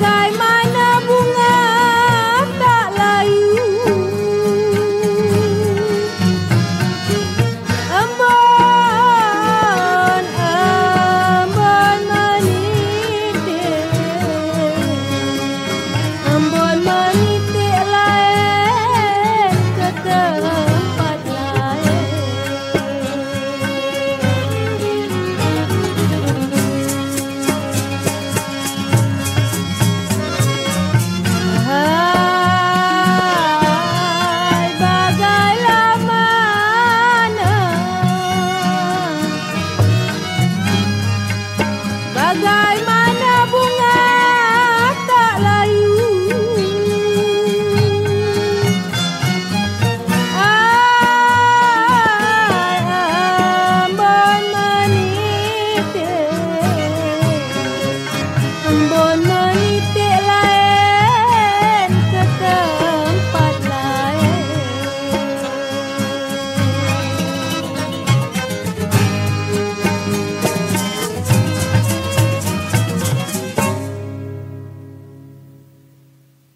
God. thy